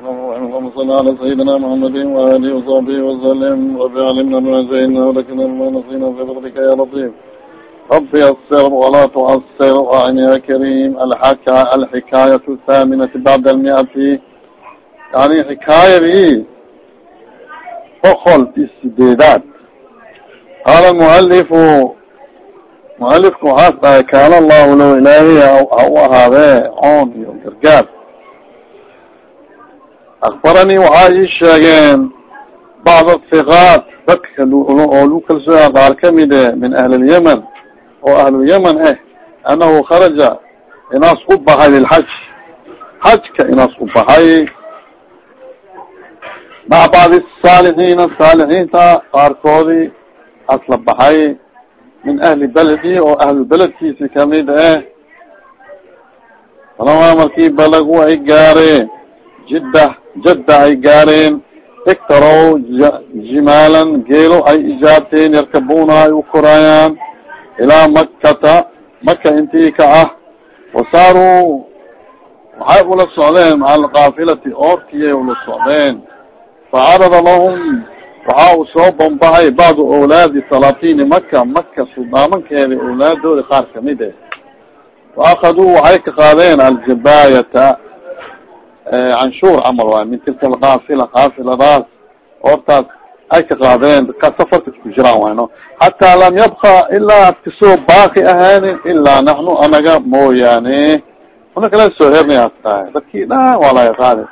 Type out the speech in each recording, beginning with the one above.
اللهم صل على سيدنا محمد وآله وصحبه وسلم رب علمنا ما جهلنا ولكن ما نسينا بفضلك يا لطيف رب يسر ولا تعسر وعن يا كريم الحكا الحكاية الثامنة بعد المئة يعني حكاية دي بقل استدادات قال المؤلف مؤلفku waxaas dhahay kaana allahu low ilaahiy ha u ahaadee coon iyo gargaar akbaranii waxaa ii sheegeen bacd athiqaat dadka oo lu kalsooya qaar kamide min ahli lyaman oo ahlulyaman ah anahu kharaja inaas u baxay lilxaj xajka inaas u baxay maca bacdi saalixiina saalixiinta qaarkoodii asla baxay min ahli beledi oo ahlu beledkiisi ka mid ah falamaa markii balagu ay gaareen jidda jadda ay gaareen iktarow jimaalan geelo ay ijaabteen yarkabuna ay u koraayaan ilaa makkata. Maka intii ka ah wasaaruu waxay ula socdeen maca alkaafilati oorkiyay ula socdeen. Facarada lahum waxa uu soo bambahay bacdu awlaadi salaatini maka maka suldaamankeeda awlaadooda qaar ka mid eh. Waakaduu waxay ka qaadeen aljabayata canshuur camal waay min tilka alkaafila kaafiladaas oortaas ay ka qaadeen ka safarka isku jiraan wayno hataa lam yabka ilaa ka soo baaki ahaanin ilaa naxnu anaga mooyaane. Una kala soo hernay as tahay dadkii dhan waa laga qaadi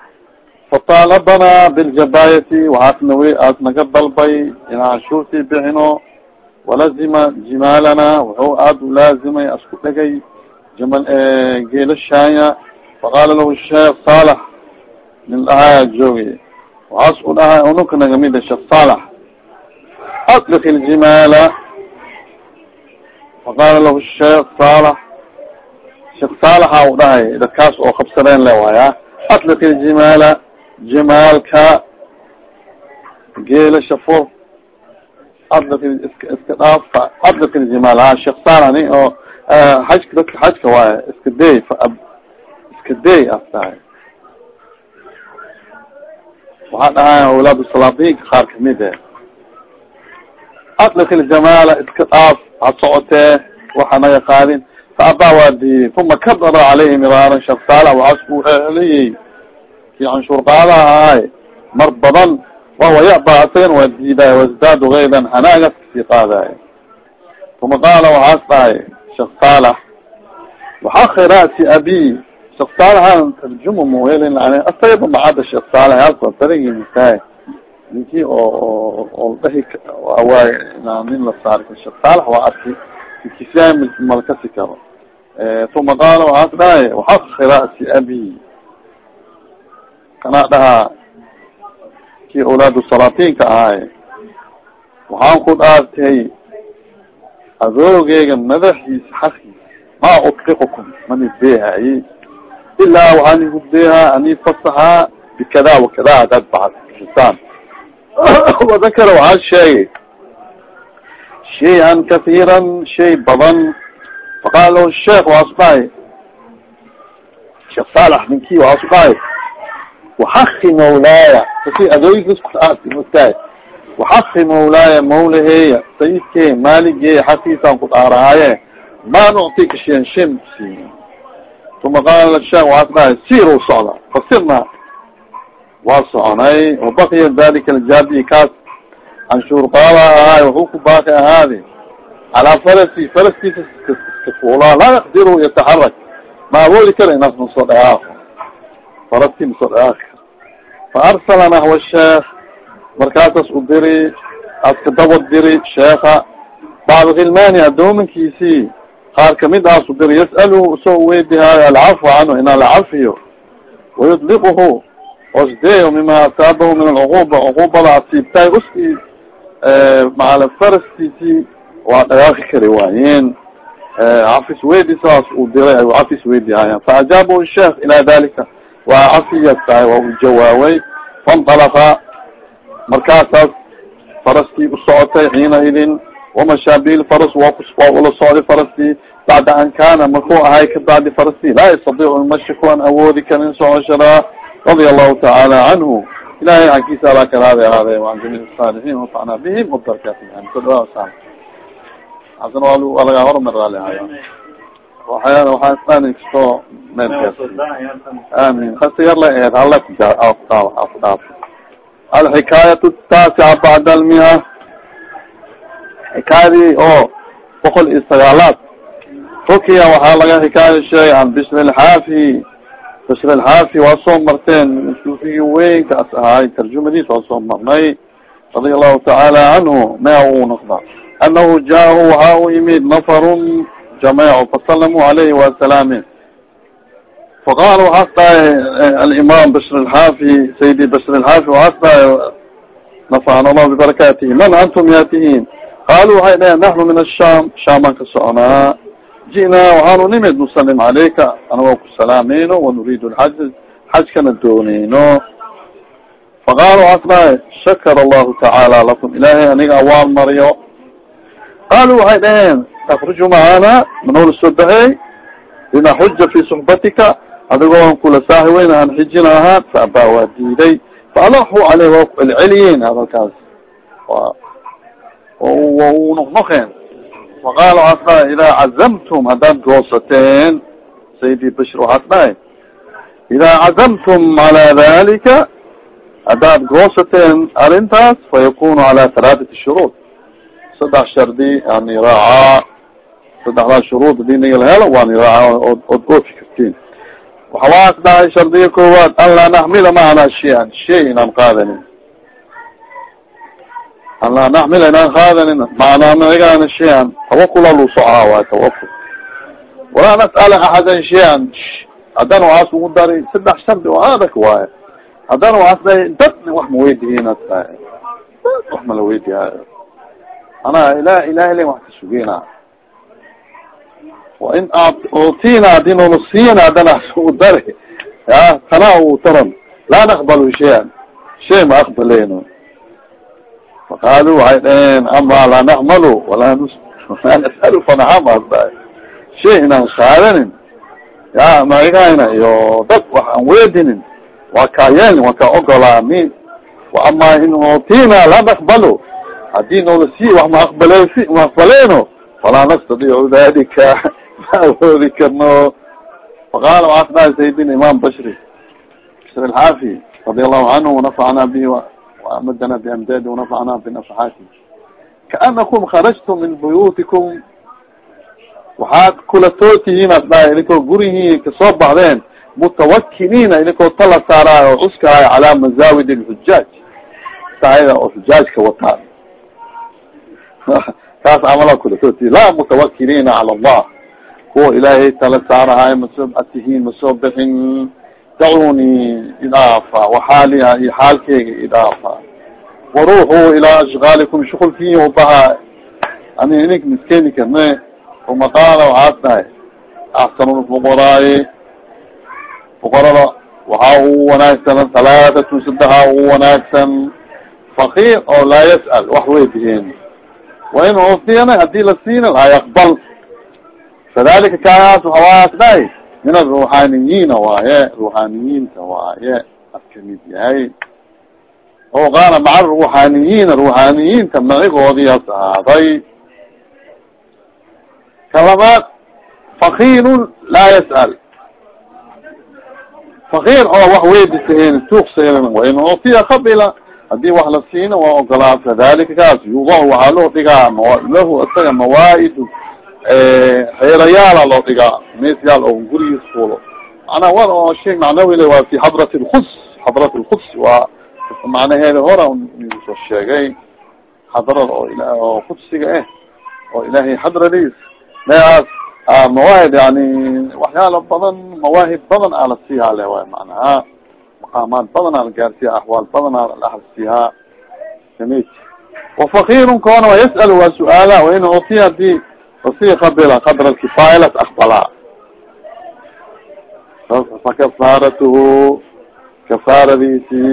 fataalabana biljabayati waxaasna w aas naga dalbay inaa canshuurtii bixino. Walazima jimaalana wuxuu aad u laazimay asku dhegay. Jamal geelashanya faqaala lahu sheekh saalax nin dhahaa joogi waxaas u dhahay ununka nagamida sheekh saalax atlik iljimaala faqaala lahu sheekh saalax sheekh saalaxa u dhahay dadkaas oo qabsadeen le waaya atlik iljimaala jimaalka geelasha fur adlik iska dhaaf adlik iljimaal ha sheekh saalax ni oo xajka dadka xajka waaya iska day iska day as tahay waxaa dhahay awlaad salaatinka qaar ka mid e atlik iljamaala iska dhaaf ha socotee waxa qaadin faabaa waa diiday uma kadara caleyhi miraaran sheekh saalax waxaas ku celiyey ki canshuur qaadaha ahay mar badan wawa yaba asagana waa diidaay wasdaadu kaydan hanaagas ka sii qaadaay uma qaala waxaas dhahay sheekh saalax waxakhi ra'si abi sheekh saalaxan tarjuma mawelin asagaba macada sheekh saalax halka taragiisaay ninkii oo oo dhahi waay nin la saari sheekh saalax waa arki inkisyaa malkasi karo uma qaala waxaas dhahay waxakhi ra'si abi kanaa dhahaa kii awlaadu salaatinka ahay waxaan ku dhaartay adoogeyga madaxiisa xaqiis maa utliqukum mani beehaaye ilaa waxaan igu beehaa ani fasaxaa bikada wakada hadaad baxasaan wadakara waxaa sheegay shay-an kahiiran shay badan faqaala lahu sheekh waasu dhahay sheekh saalax ninkii waasu dhahay waxaki mawlaaya kasi adooyinkastaay waxaki mawlaaya mawlaheeya sayidkee maaligee xakiisaan ku dhaarahaaye maa nuctika shian shan siin uma qaala sheekh waxaas dhahay siru socda fasirna waa soconay wabakiya dalika aljabi kaas canshuur qaala ahaay wuxuu ku baaqi ahaadi calaa farasi faraskiisa iska fuulaa laa yaqdiru yataxarak ma awoodi kara inaas masoo dhaqaaqo faraski masoo dhaqaaqi faarsala naxwa sheekh markaasas u diri aska daba diri sheeka bacd khilmani adoominkiisii qaar ka mid aas u diri yas'aluhu u soo weydihaayo alcafwa canhu inaa la cafiyo wayudliquhu osdeeyo mima asaabahu min alcuquba cuqubada asiibtaay uski maala faraskiisii waa dhagaaqi kari waayeen cafis weydi uu diray ay cafis weydihaayaan faajaabahu sheekh ilaa dalika waa cafiyas tahay waa u jawaabay fainطalqa markaasaas faraskii usocotay xiina idin wamashabil faras waa ula socday faraskii bacda an kana markuu ahay kabacdi faraskii laa yastadiicu mashi kuan awoodi karin socoshadaa radia allahu tacaala canhu ilahay xagkiisa alaa karaade ahaade waan jamiic saalixiin wafacnaa bihim sa hasan waa laga hormar raali ahayo waxyaa waxaa isdhani kasto meelkaas amin kasiyar la eed hala kudhaaf alxikaayat taasica bacda almia xikaayadii oo boqol iyo sagaalaad. Rukiya waxaa laga xikaaya sheegay an bishr lxaafi bishr lxaafi waa soo marteen suufigi weynkaas ahaay tarjumadiis waa soo marnay radia allahu tacaala canhu mea uu noqda anahu jaahu waxa u yimid nafarun jameeco fasalamuu alayhi wasalaami faqal waxaas dhahay alimaam bishr lxaafi sayidi bishr lxaafi waxaas dhahay nafacana allah bibarakatihi man antum yaatihiin qaalu waxay dhaheen naxnu min asham shaaman ka soconaa ji'naa waxaanu nimid nusalim calayka anagoo ku salaamayno wanuriidu lxaj xajkana dooneyno faqaala waxaas dhahay shakara allahu tacaala lakum ilaahay aniga awaal mariyo qaalu waxay dhaheen takruju macana manoola soo baxey linaxuja fi suxbatika adigoon kula saahiweyn aan xijin ahaan faabaa waa diiday faalaxu caleyh waa ku celceliyen hadalkaas u noqnoqeen faqaala waxaas dhahay idaa cazamtum haddaad goosateen sayidi bashir waxaas dhahay idaa cazamtum cala dalika haddaad goosateen arrintaas fayakunu cala halaathati shuruud saddex shardi yani raacaa saddexdaa shuruud haddii naga la helo waan raaca od oofi kartiin waxawaas dhahay shardiga koowaad an laa naxmila macana shay-an shay inaan qaadanin an laa naxmila inaan qaadanin macnaa nagaan shay-an tawakula lu socaa waay tawakul walaa nas'ala axadan shay-an haddana waxaas ugu dari saddex shardi oo adag waaye haddana waxaas dhahay dad wax ma weydihiin as dhahay wax ma la weydihaayo anaa ila ilahi len wax ka sugeyna wain utina haddii noola siina haddana u dari. Ya tana u taran. Laa naqbalu shayan shay ma aqbaleyno faqaalu waxay dhaheen ama laa nacmalu walaa laa nas'alu fanaxam as dahay shay inaan qaadanin ya magayna iyo dad wax aan weedinin waa kaa yeelin waa kaa ogolaani ama in utina laa naqbalu haddii noola sii wax ma aqbale ma aqbaleyno falaa nastadiicu dalika ma awoodi karno faqaala waxaas dhahay sayidin imam bashri bashir alxaafi radia allahu canhu wanafacna bihi waamadana biamdadi wanafacna binafaxaati kaanakum kharajtum min buyutikum waxaad kula tootihiin as dhahay idinkoo gurihii ka soo baxdeen mutawakiliina idinkoo tala saaraayo oo cuskaayo calaa mazaawid lxujaaj saayada oo xujaajka wataan kaas camala kula tooti laa mutawakiliina cala allah kuwa ilaahay tala saarahayo masoo atihiin masoo bixin dacuni idaafa waxaaliha iyo xaalkeyga idaafa waruuxu ilaa ashgaalikum shukulkiin ubaha ani inik miskeni karne uma qaala waxaas dhahay axsanu lfuqaraayi fuqarada waxaa ugu wanaagsan halaatatun saddexa ugu wanaagsan fakiir oo laa yas'al wax weydihiin wain uufiyana haddii la siina laa yaqbal kadalika kaas waxawaas dhahay min aruuxaaniyiina waaye ruuxaaniyiinta waaye ka mid yahay. Oo qaala maca ruuxaaniyiina ruuxaaniyiinta macigoodias ahaaday kalabaad fakiirun laa yas'al. Fakiir oo wax weydisaheen tuuqseelan wain ufiya qabila. Hadii wax la siina waa ogolaa kadalika kaas. Yudac waxaa loo dhigaa lahu isaga mawaaid xeerayaala loo dhigaa meesyaal oo gurigiis fuulo manaa war oo shay macnawile waa fi xadrat lquds xadrat lquds waa macnaheeda hora soo sheegay xadrad oo qudsiga ah oo ilahay xadradiis meeaas mawaahid yani waxyaala badan mawaahib badan aa la siihaa le waay manaha maqaamaad badan aa la gaarsiiya axwaal badan aa la ahasiihaa samid wafakirun koona waa yas'al waa su'aala wain uti haddii usi qabila qadra lkifaaya las aqbalaa fakafaaratuhu kafaaradiisi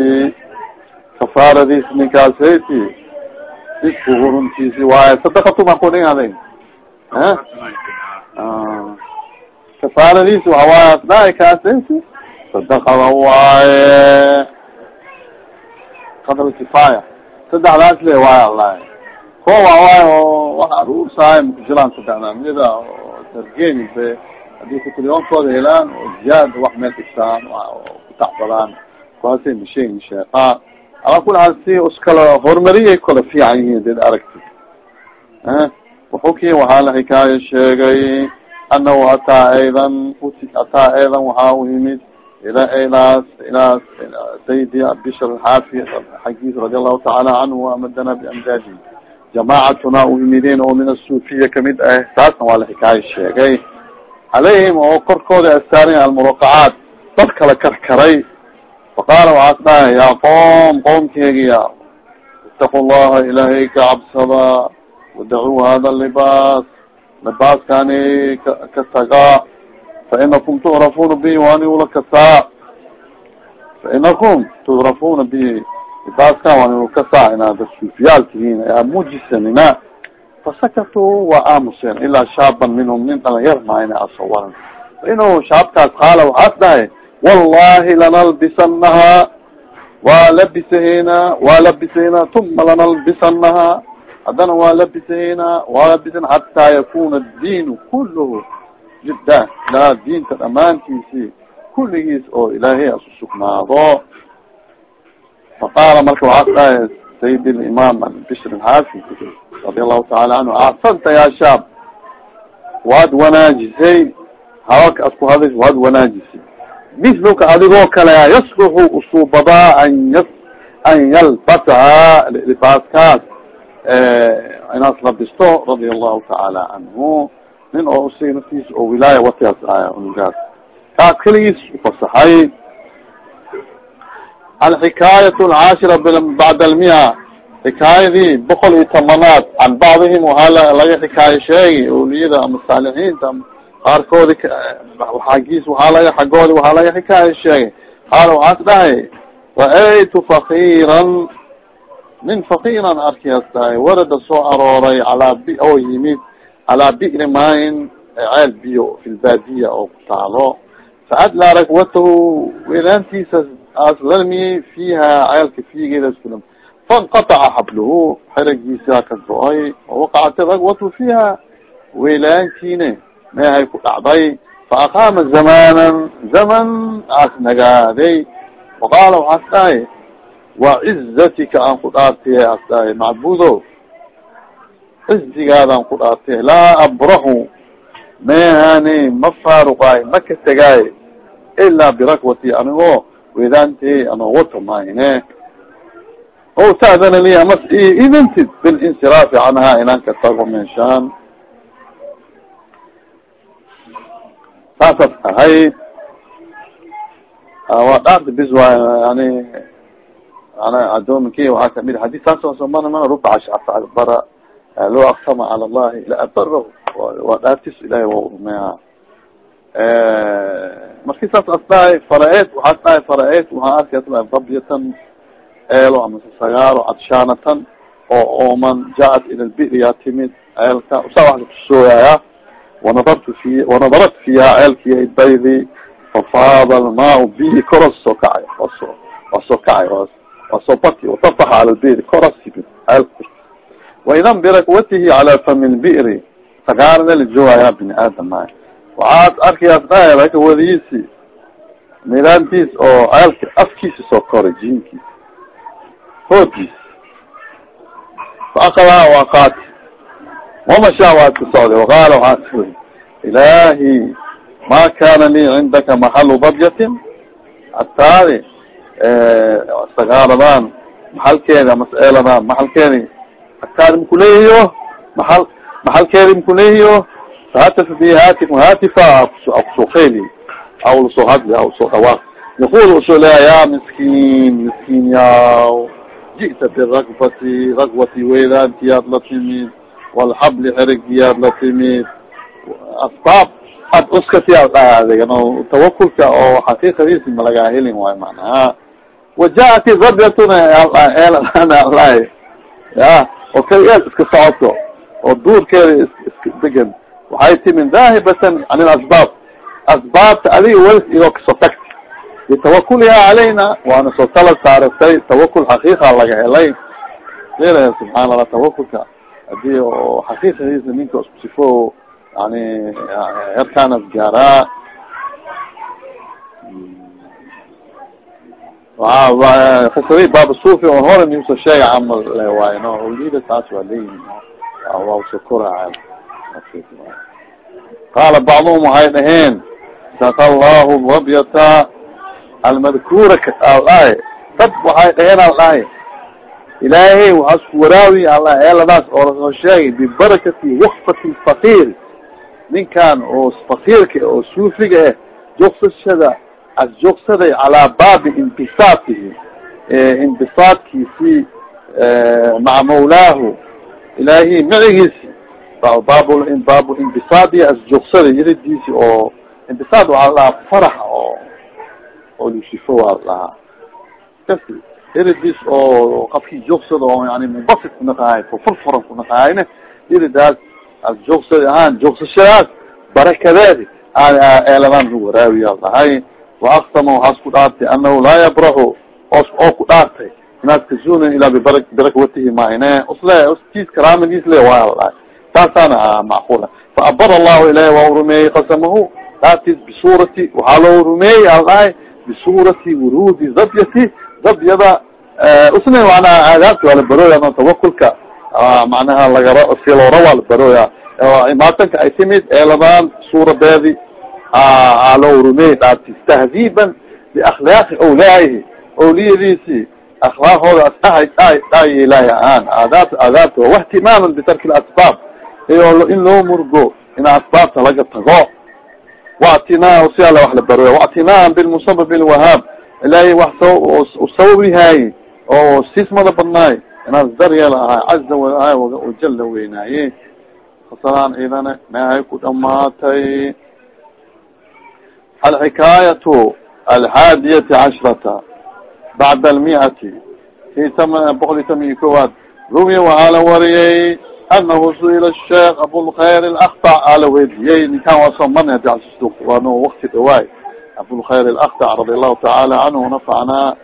kafaaradiis ninkaas hayti iskuhu runtiisi waaye sadakatuma kudhingaday kafaaradiisi waxawaaye asdhaay kaas hayti sadaqada waaye qadr kifaaya saddexdaas le waay allahi ko waa waay oo wax aruursaay makujiraan saddexdaa mida targeni be haddii kutiliyoonkooda helaan oo ziyaad wax meel dhigtaan kutacbadaan kuwaasay masheegin sheeqa ala kul haal si iskala horumariyay kala fiican yihiin dad aragti wuxuu waxaa la xikaayo sheegay anahu ataa aydan ataa aydan waxaa u yimid ila ilaas ilaas saydi bishr xaafi xagiis radi allahu tacaala canhu amadana biamdaadi jamaacatuna u yimideen oo min asuufiya ka mid ah taasna waa la xikaayo sheegay calayhim oo korkooda astaarin almuraqacaat dad kala karkaray faqaala waxaas dhahay yaa qoom qoomkeegiya itaqu llaha ilaahay ka cabsada wadacuu hada libaas libaaskani ka tagaa fainakum tucrafuna bihi waani ula kasaa fainakum tucrafuna bihi libaaskan waani ula kasaa inaad suufiyaal tihiin aa mujisanina fasakatuu waa aamuseen ilaa shaaban minhum nin dhalinyar maayna asawaran fainahu shaabkaas qaala waxaas dhahay wallahi lanalbisanaha waa labisahena waa labisahena tuma lanalbisanaha haddana waa labisahena waa labisan xataa yakuna addiinu kulluhu jidda ilaa diinta dhamaantiisi kulligiis oo ilaahay asu sugnaado faqaala marka waxaa dhahay sayid limaam bishr xaafi radi allahu taala canhu axsanta ya shaab waad wanaajisay hawaka ad ku hadis waad wanaajisay misluka adigoo kale yasluxu usuubadaa an y an yalbasaha libaaskaas inaas labisto radia allahu tacaala canhu nin oo usiga naftiisa oo wilaaya watigaas aaya unugaas kaas keligiis ufasaxay alxikaayat alcaashira bacda almia xikaayadii boqol iyo tomanaad can bacdihim waxaa laga xikaayo sheegi oliyada ama saalixiinta qaarkoodi xagiis waaa laga xaggoodi waxaa laga xikaayo sheegay qaala waxaas dhahay ra'aytu fakiiran nin fakiiran arkias dhahay warada soo arooray calaa b oo yimid calaa bi'ri maayin ceel biyo fi oo ku taalo faadlaa rakwatahu weelaantiisa aslarmiyey fiiha ceelka fiigeedas kulam fainqataca xabluhu xeragiisa ka go'ay wawaqacat rakwatu fiiha weelaantiine meehay ku dhacday faaqaama zamanan zaman aas nagaaday waqaala waxaas dhahay wacizatika aan ku dhaartay as dhahay macbudo xisdigaadaan ku dhaartay laa abrahu meehani ma faaruqaay ma ka tegaay ilaa birakwati anigoo wato mahine o ta'dana li amas idintid bilinsiraafi canha inaan ka tago meeshaan saasas ahayd waa dhaarta bis waay yani ana adoominki waxaa ka mid haddii saas mana mana rubaca shacfa bara loo aksama cala allahi la abarahu waa dhaartis ilahay waa urumeya marki saas as dhahay fara-eed waxaas dhahay fara-eed waxaa arki as dhahay dabyatan eelo amase sagaaro cadshaanatan oo ooman jaa-at ila lbiri yaa timid ceelka saa wax lakusooyaya wanadartu fi wanadarat fiiha ceelkiy baydi fafaada almaa bihi koras soo kacay waso waa kacay waa soo bati watafaxa cala lbiri koras ceelka waidan birakwatihi cala fami lbiri sagaarna la joogaya bini aadam waxaad arkayaas dhahay rakawadiisi milaantiis oo ceelka afkiisa soo koray jiinkiisa hoodkiis faakadaa waa qaati wamashaa waa ka socday? Waqaala waxaa suri ilaahi ma kana lii cindaka maxalu badyatin? Hataadi sagaaradan maxalkeedi amaseeladan maxalkeedi hataadi makuleehiyo maal maxalkeedi makuleehiyo fahataf bi hatif hatifa akusoo qeyli aw la soo hadli aw soo dhawaaq yaqul u soo leeya ya miskiin miskiin yaw ji'ta biragbati ragbati weydaantiyaad la timid walxabli xerigiyaad la timid asbaab ad uskatiyaad dhahaadeg no tawakulka oo xaqiiqadiisi malagaa helin waayo macnaha wajaat rabyatuna eelalahi ya oo eel iska socoto oo duurkeeda iska degan waxay timin daahibatan can ilasbaab asbaabta adiga welis igoo ka soo tagta bitawakuliha calayna waana soo tala saaratay tawakul xaqiiqa laga helay ila subxaan allah tawakulka haddii oo xaqiiqadiisa ninka sifo yani herkaanas gaaraa kasaday baaba sufi on hore niusoo sheega camal le waayo no olida taas waa leeyihiin waa usokora qaala bacduhum waxay dhaheen saka allahu rabyata almadkura aldhahay dad waxay dhaheen al dhahay ilaahay waxaa isku waraawi alla eeladaas oo la soo sheegay bibarakati wakfati fakir ninkan oo fakirka oo suufiga ah joogsashada as joogsaday calaa baabi inbisaatihi inbisaadkiisi maca mawlaahu ilaahi micigiisi baab baabu inbisaadi as joogsaday iridiisi oo inbisaad waxaa la dhahaa faraxa oo oo lusifo waa la kasi iridiis oo qafkii joogsada oo yani mubasit kunaqahay furfuran kunaqahayne iridaas as joogsada ahaan joogsashadaas barakadeedi eeladan lu waraawiya dhahay waaktama waxaas ku dhaartay anahu laa yabrahu os oo ku dhaartay inaad kazuunan ilaa bibara birakwatihi maine usle tis karaamadiis le waa dhahay taasaana macqula faabara allahu ilahi waa rumeeyey qasamahu. Dhaartiis bisuurati waxaa loo rumeeyey al dhahay bisuurati wuruudi zabyati. Zabyada usna manaa aadaabta waa la barooya tawakulka macnaha lagara si loora waa la barooya imaatanka ay timid eeladaan suuradeedi loo rumey dhaartis tahdiiban biakhlaaqi awlaayihi awliyadiisi akhlaaqooda asdhayeelaahi ahaan aadaabta aadaabta wahtimaaman bitarki lasbaab iyo in loo murgo in asbaabta laga tago. Watinaa si ala wax la baroya watinaan bilmusabab lwahaab ilaahay wax sababihaay oo sismada badnaay. Inaas daryeel ahay caza wajal la weynaaye fasalaan idana maahay ku dhamaatay alxikaayatu alxaadiyati cashrata bacda almiati fi boqol iyo tamiyo kowaad rumiya waxaa la wariyey anahu suila sheekh abulkhayr alaktac aa la weydiyey ninkan waa soo marnay hadi waano wakti dhawaay abulkhayr alaktac radi allahu tacaala canhu nafacnaa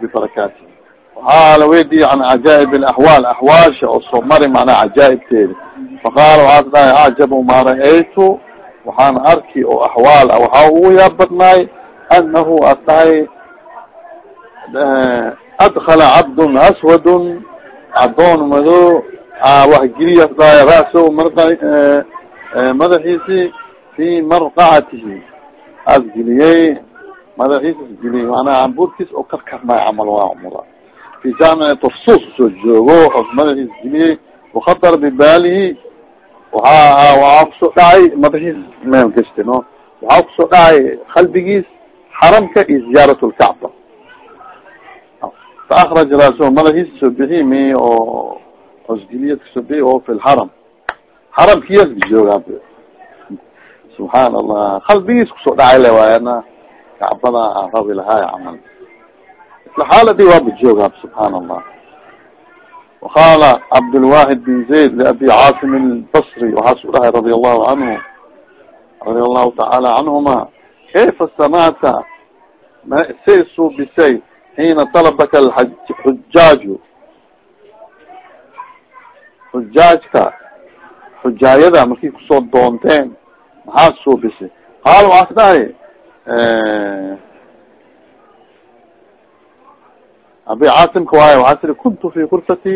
bibarakaati waxaa la weydiyey can cajaaib alaxwaal axwaasha oo soo mari macnaa cajaaibteeda faqaala waxaas dhahay acjabu ma ra'aytu waxaan arki oo axwaal ah waxaa ugu yaab badnaay anahu ad dhahay adkala cabdun aswadun adoon mado waxgeliya dhahay raso mar madaxiisi fi marqacatihi. As geliyey madaxiis isgeliyey manaa ambuurkiis oo karkarmay camal waa mura fi jaamic tafsus u soo joogo os madaxiis geliyey wakadar bibaalihi waaa waxaa ku soo dhacay madaxiis meel gashti no waxaa ku soo dhacay qalbigiis xaramka iyo ziyaarat lkacba faakraj raso madaxiis soo bixi mi oo osgiliyad kasoo bixi oo fi lxaram xaramkiyas bijooga subxaan allah qalbigiis kusoo dhacay le waayana kacbada rabi lahaay camal isla xaaladi waa bijooga subxaan allah وqاl cabdالواحid بن زayd لabi cاasim الbصri waxaasu dhahay radi الlahu anhu radi الlahu taعala canهuma kayfa samacta say suubisay xiina طalabaka xujaaju xujaajka xujaayada markay ku soo doonteen maxaa suubisay qaal waxaas dhahay abi caasimka waayo waxaa tiri kuntu fi kurfati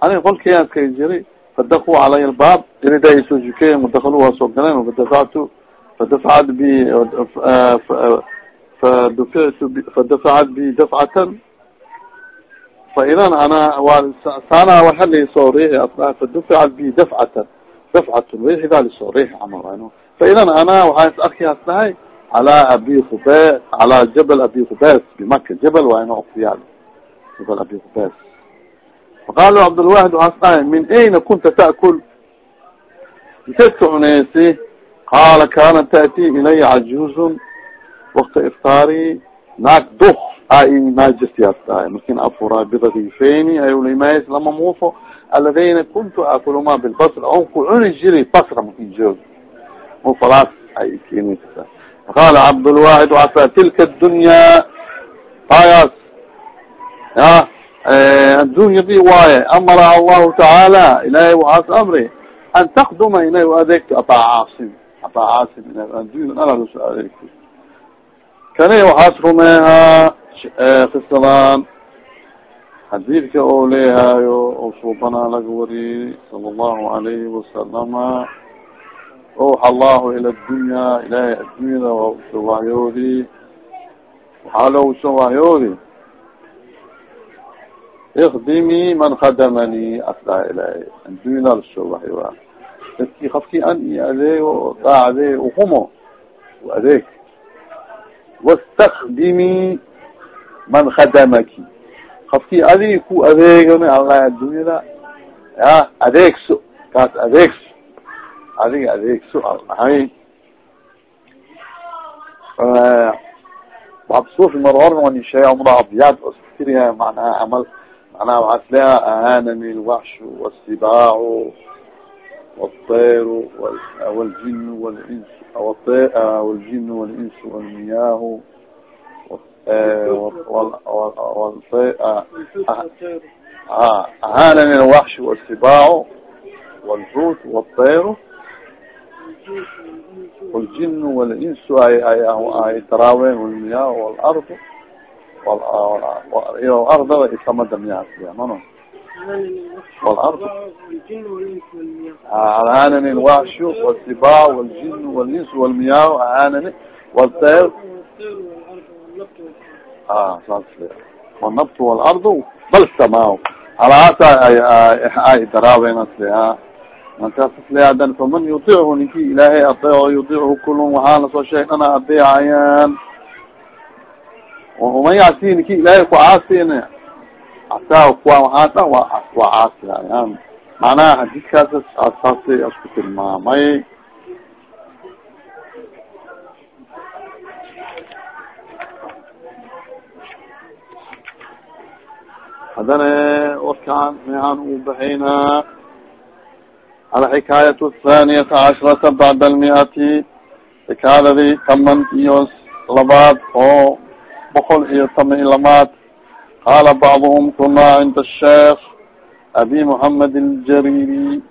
aniga qolkeyaan iskaga jiray fadakuu calaya albaab irida ay soo jukeeyen wadakalu waa soo galeen fadafactu fadafacat bi fadufictu fadafacat bi dafcatan fa idan ana saana waxa lisoo riixi asla faduficat bi dafcatan dafcatun riixidaa lisoo riixi camal fa idan ana waxaa is arki as dhahay calaa abi khube calaa jabal abi khubes bimaka jabal waa ina oktiyaal jabal abi khubes faqal cabdlwahid waxaas dhahay min ayna kunta ta'kul inteed ka cuneysi qaala kanat ta'ti ilaya cajuzun wakta iftaari naag duk a imajirtiyaas dhahay markin afura biragifeyni ayulimays lama muufo aladayna kuntu akuluma bilbasra on ku cuni jiri basra markin joog mufalaas ay kenisa faqala cabdulwaxid tilka dunya? Tayaas ya addunyadi waaye amara allahu tacaala ilahay waxaas amri an takduma inay u adeegto ataa caasim ataa caasim ina addunya dhan adeegto kani waxaas rumeehaa kisadaan xadiidka oo leehaayo oo suubanaa laga wariyey sala allahu alayhi wasalama owxa allahu ila dunya ilahay addunyada waa u soo wahyoodi waxaa loo u soo wahyoodi ikdimi man khadamani asdaa ilahay addunyada la soo wahyoa dadki kafkii an iyo adeego daacdee uhumo adeeg wastakdimi man khadamaki kafkii adigi ku adeegan alla addunyada ya adeegso kaas adeegso adiga adeegso alahay absufi mar hor wani sheega mura abyaad oskiriya manaha camal manaha waxaa isleeha ahanani lwaxshu wasibaacu والطير والجن والإنس والجن والإنس والمياه ahaanani الwaxsh والsibaac والxut والطayr والjin والins ay daraawen wlmiya وlard ardaba isamada miyaasiyaman وlard ahaanani الwaxsh والsibaac والjin والins والmiya ahaanani والطayr ah saas wanabt wlard bal sama halaasa ay daraawenas leha markaasas le adan faman yudichu ninki ilaahay adeeco yudichu kulun waxaana soo sheegana adeecayaan waman yacsi ninki ilaahay ku caasina asaa kuwa waxaadha waa waa caasihayaan macnaha hadiskaas saas isku tilmaamay hadana warkaan maxaan u baxaynaa alxikaayat athaniyata cashrata bacda almiati. Xikaayadadi taman iyo labaad oo boqol iyo tama i lamaad qaala bacduhum kunaa cinda sheekh abi mohamed aljariri.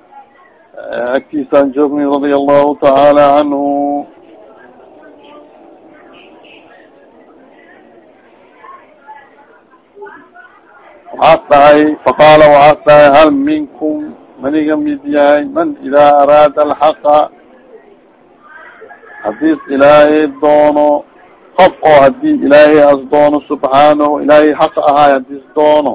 Agtiisaan joognay radia allahu tacaala canhu waxaas dhahay faqaala waxaas dhahay hal minkum maniga mid yahay man idaa araada alxaqa hadis ilaahay doono qof oo haddii ilaahay as doono subxaanahu ilaahay xaq ahaay hadis doono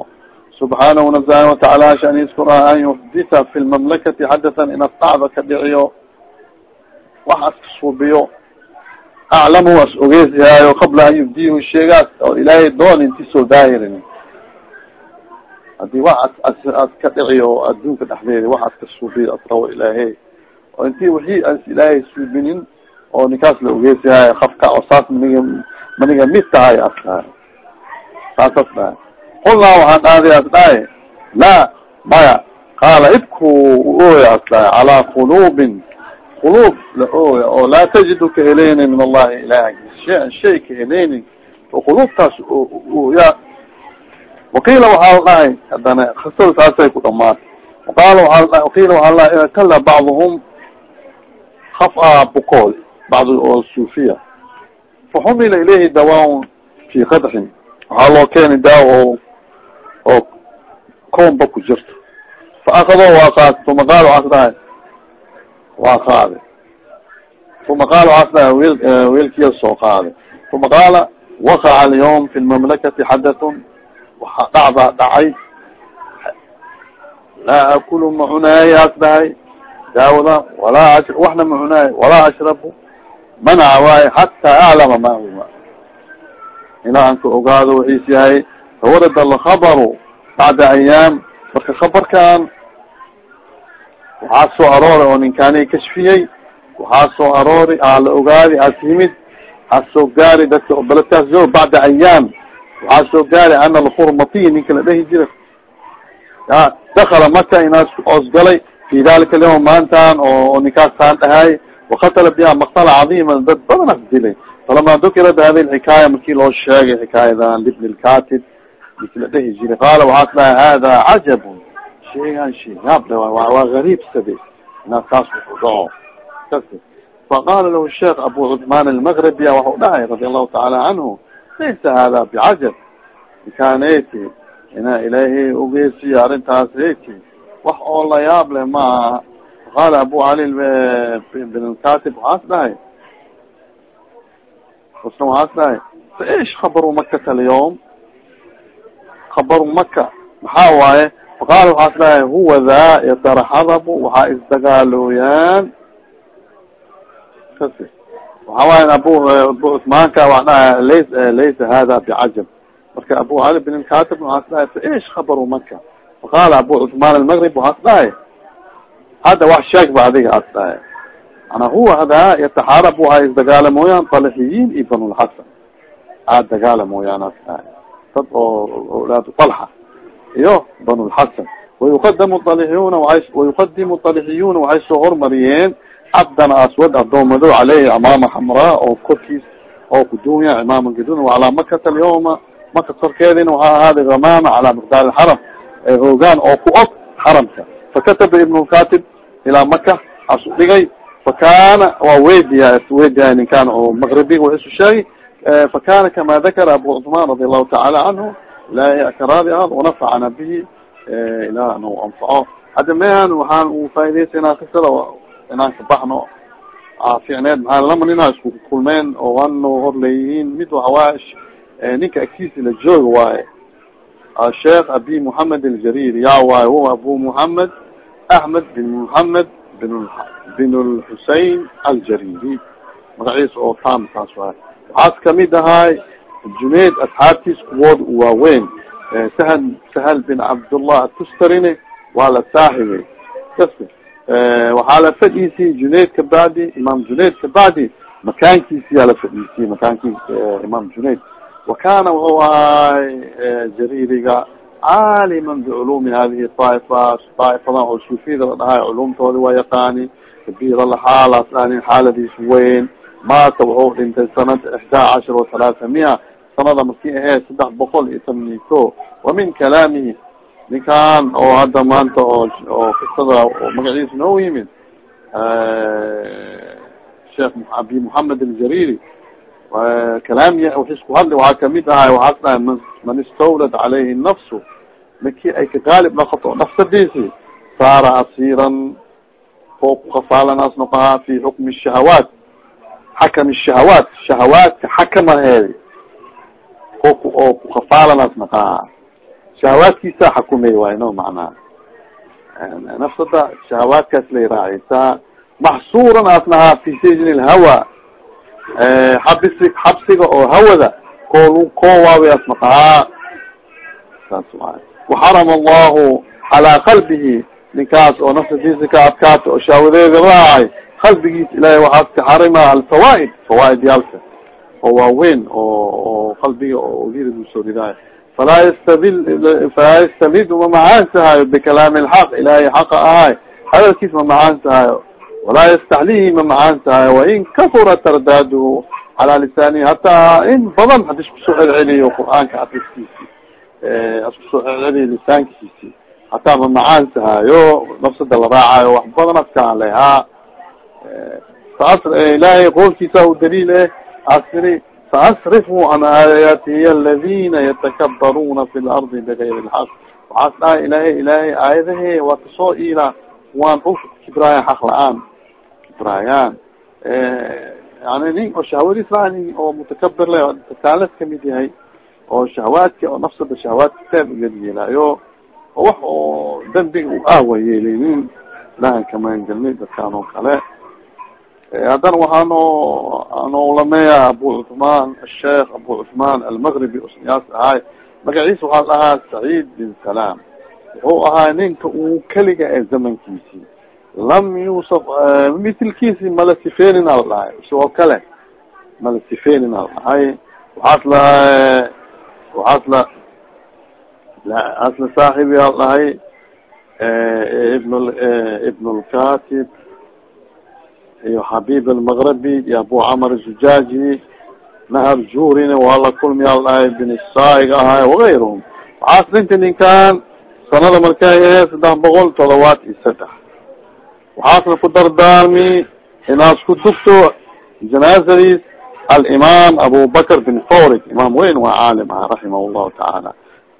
subxaanahu nazahan watacaala shaniskura an yuxdita fi lmamlakati xadathan in asdacda ka dhiciyo wax aska suubiyo aclamu as ogeysihaayo qabla an yubdihu sheegaas oo ilaahay doon inti soo daahirin haddii wax as ka dhiciyo adduunka dhexdeeda wax as ka suubiyo as rawo ilaahay. Oo inti wixii as ilaahay suubinin oo ninkaas la ogeysahay kafka oo saas maniga maniga mid tahay as tahay. Saasas dhahay qulnaa waxaan dhahday as dhahay laa maya. Qaala ibku ooya as dhahay calaa quluubin. Quluub la ooya oo laa tajidu ka heleynin min allahi ilaah shay shay ka heleynin oo quluubtaas ya waqiila waxaa la dhahay hadana khasada saasay ku dhamaatay qaala waa waqiila waxaa la dhahay kala bacduhum haf a bukool bacd oo suufiya faxumila ilayhi dawaa fi qadxin waxaa loo keeni daawa oo oo koomba ku jirto fa akado waa qaad uma qaal waxaas dhahay waa qaaday uma qaal waxaas dhahay wel weelkiya soo qaaday uma qaala waqaca alyawm fi lmamlakati xadathun waxaa dhacdaa dhacay laa akulu ma cunaayo as dhahay daawada walaa waxna ma cunaayo walaa ashrabu. Manaca waayo xataa aclama ma ilaa aan ogaado waxiis yahay fawarada alkhabaru bacda ayaam marka khabarkan waxaa soo arooray oo ninkaani kashfiyey. Waxaa soo aroori aa la ogaadi as yimid has soo gaari dadka beledkaas joog bacda ayaam waxaa soo gaari ana alkhurmatiy ninka la dhehi jira ya dakala maka inaas oosgalay fi dalika alyawm maantan oo ninkaas taan dhahay wakatala biha maktala cadiima dad badanas dilay falama dukirat hadi lxikaaya markii loo sheegay xikaayadan libni lkatib miki la dhehi jiri qaala waxaas dhahay hada cajabun sheygan shay yaab le waa gariib sabe inaad kaas udhaco kas faqala lahu sheekh abu cuثman almagribiya waxau dhahay radi allahu taala canhu laysa hada bicajab ikaneti ina ilaahay ogeysiyo arrintaas eti wax oo la yaab le maaha faqala abu cali bin lkatib waxaas dhahay usna waxaas dhahay fa ish khabaru makata alyawm khabaru maka maxaa waaye faqala waxaas dhahay huwa tha yatarxadabu waxaa isdagaalooyaan kasi waxa waaya abu abu cusmaanka waa dhahay lays laysa hada bicajab marka abu cali bin lkatib waxaas dhahay fa ish khabaru maka faqala abu cusmaan almagrib waxaas dhahay hadda wax sheeg ba adiga aas dhahay ana huwa hada yataxaarab waa isdagaalamooyaan طalxiyiin iyo banulxasan aad dagaalamooyaan as dhahay dad oo olaad طalxa iyo banulxasan wayuqadamu alixiyuna waay wayuqadimu alixiyuna waxay soo hormariyeen cabdan aswad adoomado caleyhi amaama xamraa oo korkiis oo kudunya imaama gadun alaa makata alyawma maka korkeedina waxaa ahaaday gamama calaa miqdaar lxaram hoogaan oo ku og xaramka fakataba ibn lkatib ilaa maka asu dhigay fakana waa weydiya weydiya ninkan oo maqribiga wa isu fakana kama dakara abu cثman radi allahu taala canhu ilahi akaraadi ahad wanafacana bihi ilah anu anfaco hadda mean waxaan u faaidaysana kasada inaan kabaxno ficneed maxaa lama nina isku kulmeen oo wano hor leeyihiin mid waxawaash ninka agtiisi la jooga waaye. Sheekh abi mohamed aljariri ya waaye huwa abu mohamed ahmed bin mohamed bin bin lxusein magaciisa oo tam taas waay waxaas ka mid ahay junayd asxaabtiis kuwood waaweyn sahal sahal bin cabdullah atustarine waa la saaxibay kas waxaa la fadhiisiyey junayd kabacdi imaam junayd kabacdi makaankiisiyaa la fadhiisiyey makaankiis imaam junayd. Wa kana wuxuu ahay jaririga caaliman biculuumi hadihi طaa'ifa daa'ifadan oo suufiyada la dhahay culumtoodi waa yaqaani kabira laxaalaas anin xaaladiis weyn. Maata wuxuu dhintay sanada ixdaa cashar wa halaata miya sanada markii aheed saddex boqol iyo tamani ko wa min kalaamihi ninkan oo hadda maanta oo oo kisada magaciisa noo yimid sheekh abi mohamed aljariri kalaam waxis ku hadli waxaa ka mid ahay waxaas dhahay man istawlad calayhi nafsu ninkii ay ka gaalib noqoto nafsadiisi saara asiiran oo kukafaalanaas noqohaa fi xukmi shahawaat xakam shahawaat shahawaadka xakamaheedi o oo kukafaalanaas noqohaa shahawaadkiisa xakumey waay no macnaa nafsada shahawaadkaas lay raacaysaa maxsuuran aas nahaa fi sijni lhawa xabisi xabsiga oo hawada koo koo naqahaa saas waay waxarama allahu calaa qalbihi ninkaas oo nafsadiisa ka adkaata oo shaawadeeda raacay qalbigiis ilahay waxaas ka xarima alfawaaid fawaaid yaalka oo waaweyn oo oo qalbiga oo lirad u soo ridaayo falaa yastadil falaa yastamidu ma macaansahayo bikalaami lxaq ilahay xaqa ahay hadalkiis ma macaansahayo walaa yastaxlihi ma macaansahayo wain kafura tardaaduhu calaa lisaanihi hataa in badan had isku soo celceliyo qur'aanka afiskiisi isku soo celceliyo lisaankiisi hataa ma macaansahayo nafsada la raacayo wax badan askaan lehaa saas ilahay qowlkiisa u daliil eh asiri saasrifu can aayaatihiy aladina yatakabaruna fi lardi bigayri lxaq waxaas dhahay ilahay ilahay aayadahe waa ka soo iila waan dhulka kibraayan xaq la'aan kibraayaan yani nin oo shahwadiis raa nin oo mutakabir le takaalas ka mid yahay oo shahawaadka oo nafsada shahawaadka teeb uyayeelaayo oo wax oo dambiga u ah wa yeeleynin ilahan kamaangelnay dadkaan oo kale haddana waxaano ano lameeya abu cuثman asheekh abu cuثman almagribi yaas ahaay magaciisa waxaa ahaa saciid bin salaam. Wuxuu ahaa ninka uu keliga ee zamankiisi lam yusaf mitilkiisi mala sifeenin al dhahay isagoo kale mala sifeenin al dhahay waxaas la waxaas la la iyo xabib almagribi iyo abu camar zujaaji nahar juurin waa la kulmi al dhahay binisaaiga ahay wagayruhum waxaas dhinta ninkan sanada markay ahe saddex boqol todobaat iyo saddex waxaasna ku dardaarmi inaas ku dugto janaazadiis alimaam abubakr bin fawrig imaam weyn waa caalim ah raximah llahu tacaala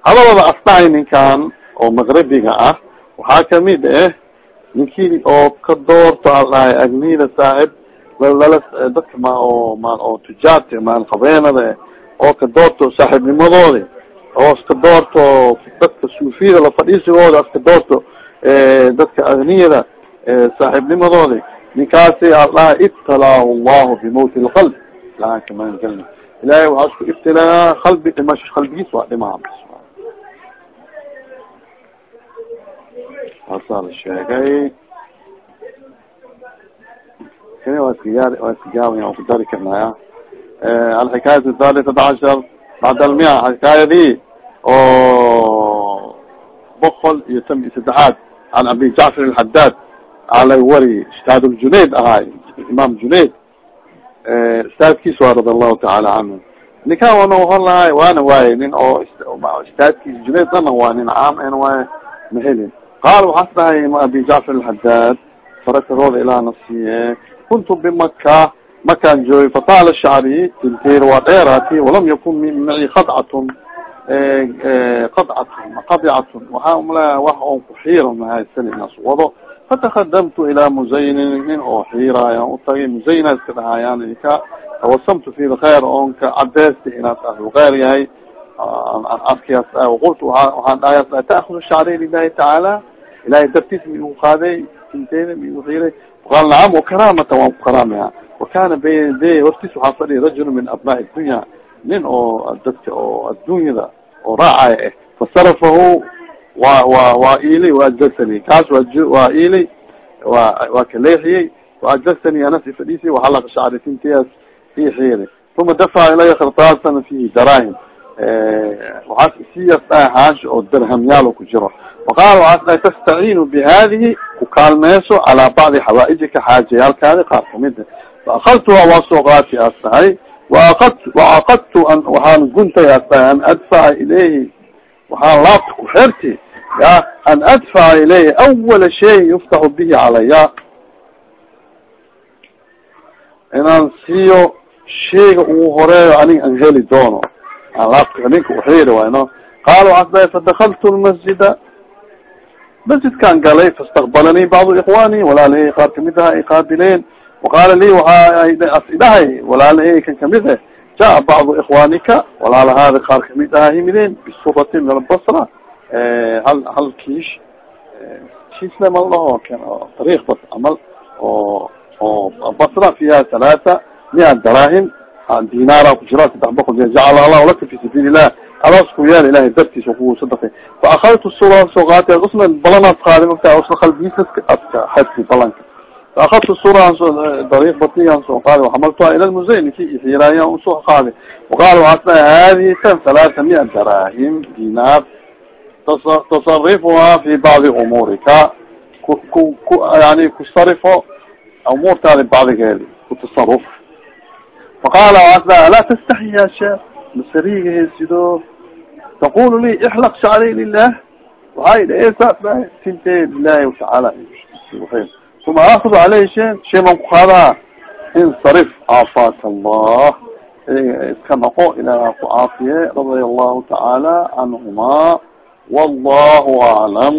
hadalada asnahay ninkan oo maqribiga ah waxaa ka mid ah ninkii oo ka doorto al dhahay agnida saaxib lala dadka ma oo ma oo tujaarta maan qabeenada oo ka doorto saaxiibnimadoodi oo iska doorto dadka suufiyada la fadhiisigooda iska doorto dadka agniyada saaxiibnimadoodi ninkaasi al dhahay ibtalaahu llahu bimawti lqalb ilahan kamangelna ilahay waxaa isku ibtilaa qalbi dhimash qalbigiis waa dhimaa asaa la sheegay. Kani waa iska waa iska gaabaya waan ku dari karnaya alxikaayat athalithata cashar bacd almia xikaayadii oo boqol iyo tan iyo saddexaad can abi jacfar alxadaad ala wari ustaad ljunayd ahaay imaam junayd. Ustaadkiis waa radi allahu tacaala canhu ninkan wana hor lahay waana waaye nin oo ustaadkiis junayd dana waa nin caam en waay mahelin qaal waxaas dhahay abi jacfar alxadaad farakadooda ilaa nasiye kuntu bimaka makaan joogay fataala shacri tinteer waa dheeraati walam yakun maci qadcatun qadcatun qadicatun waxaa umala wax oon ku xiira mahaysan inaas wado fatakadamtu ilaa muzaynin nin oo xiiraayaan utagay muzayna iska dhahaayaan ka tawasamtu fi lkeyr oon ka cadeysta inaas ahlu kheyr yahay afkias qultu waxaan dhahay taakudu shacri lilahi tacaala ilahay dartiis mi igu qaaday tinteeda mi igu xiiray qaal nacam wakaramata waan ku karaamaya wakana bayna yaday hortiis waxaa fadhiya rajul min abnaa'i dunya nin oo dadka oo addunyada oo raacaya ah fasarafahu wa wa waa ilay waajlasani kaas waa waa ilay wa waa kaleexiyey waajlasani anas ifadhiisay waxalaqa shacri tinteas i xiiray uma dafaca ilaya khartaasan fihi daraahim waxaas isiyas dhahay haansha oo dirhamyaalo ku jiro waqaala waxaas dhahay tastaciinu bihadihi ku kaalmeyso calaa bacdi xawaaijika xaajayaalkaadi qaar kamida faakadtuha waa soo qaati aas tahay waaqad waacaqadtu an waxaan guntay aas tahay an adfaca ilayhi waxaan laabta ku xerti ya an adfaca ilayhi awala shayin yuftaxu bihi calaya inaan siiyo shayga ugu horeeyo anig an heli doono ninka uxiiri wayno qaala waxaas dhahay fadakaltu lmasjida masjidkaan galay faاstakbalanii bacdu ikhwani walaalahay qaar ka mid aha ay qaabileen waqaala li waxa as idhahay walaalahay kan ka mid ah jaa bacdu ikhwanika walaalahaada qaar ka mid aha himideen bisurati min albasra hal hal kiish kiisle mal dhaho tariik bas camal oo oo basra fiha halaata mia daraahim dinaara ku jira saddex boqol jacala allahu laka fi sabiil illah alaas ku yaal ilahay dartiisa ku sadaqay. Fa akadtu sura soo qaatay. Usna balanaad qaadi marka usna qalbigiisa aska xadki balanka fa akadtu sura dariiq batiyan soo qaadi waxamaltuha ila lmusey ninki ixiraaya u soo qaadi waqaala waxaas dhahay hadihi tan halaata mia daraahim dinaar tasarifuha fi bacdi umuurika. Ku ku ku yani kusarifo umuurtaadi bacdigeedi ku dhahay alaa tastaxi ya sheekh masariga heesido taqulu li ixlaq shacri lilah waxay dhae saas dhahay sintee lilahi watacaala uma akud aleyhi shay shay man ku qaadaa insarif caafaaka allah iska noqo ilaah ku caafiye radia allahu tacaala canhuma wallahu aclam